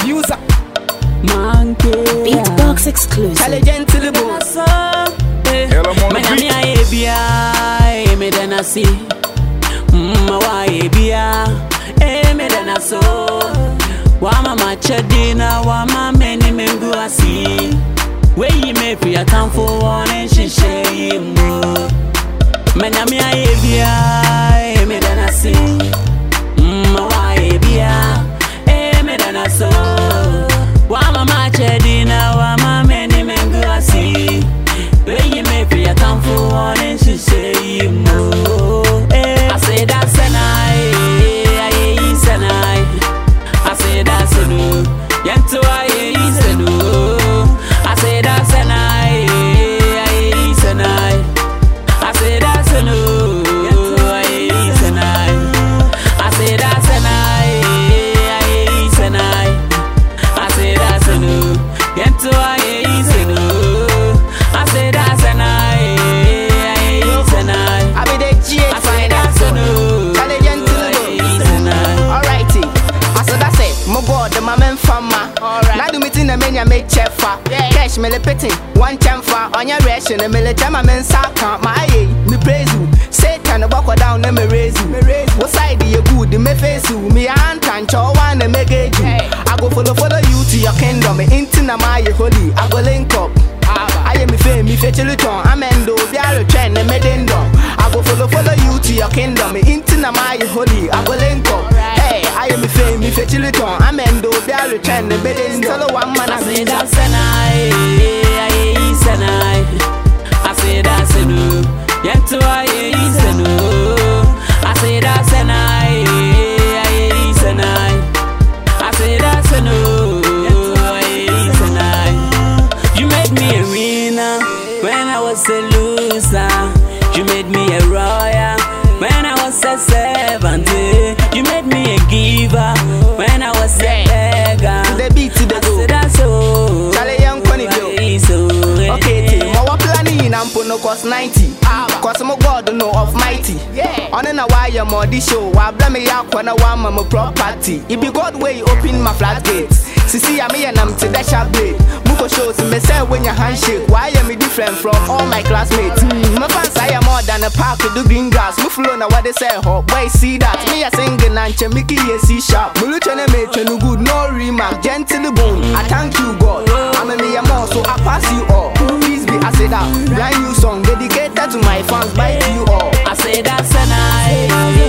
abuser. Monkey. Beatbox exclusive. Charlie gentle boy. Hell, I'm on the Manyame beat. ayɛ bia eme da na se mma wayɛ bia eme da na so wama makyɛde na wama m'ani mengu ase weyi me firi atamfo wɔ ne nhyehyɛ yi weyi me firi atamfo wɔ say nhyehyɛ yi me menya me chefa. Cash me le pitin, one chamfa on your ration. Me le jama men saka. My aye, me praise you. Satan walk down and me raise you. What side you good? Me face you. Me chow one and me gauge you. I go follow follow you to your kingdom. Me into na my holy. I go link up. I am me fame, me fetch a little. I'm endo, be a trend me dendo. I go follow follow you to your kingdom. Me into na my holy. I go link up. Hey, I am me fame, me fetch a little. I'm endo, be a me dendo. Solo one man, I I say say that that. senai, aye senai. I say that senu, yento aye senu. I say that senai, aye senai. I say that senu, aye senai. You made me a winner when I was a loser. You made me a royal when I was a servant. You made me a giver when I was a put no cost 90. Cause my God know of mighty. Yeah. On and a wire more this show. Why blame me out when I want my property. It be God way open my flat gates. See, see, I'm here and I'm to dash a blade. For shows me say when your handshake. Why am I different from all my classmates? Mm. My fans, I am more than a park to do green grass. Move flow now what they say, hot boy, see that. Me a singing and Mickey, a C sharp. Mulu chene me chenu good, no remark. Gentle boom. I thank you, God. I'm a me a more, so I pass you all. Please be I say that new song dedicated to my fans, by you all. I say that's a eye.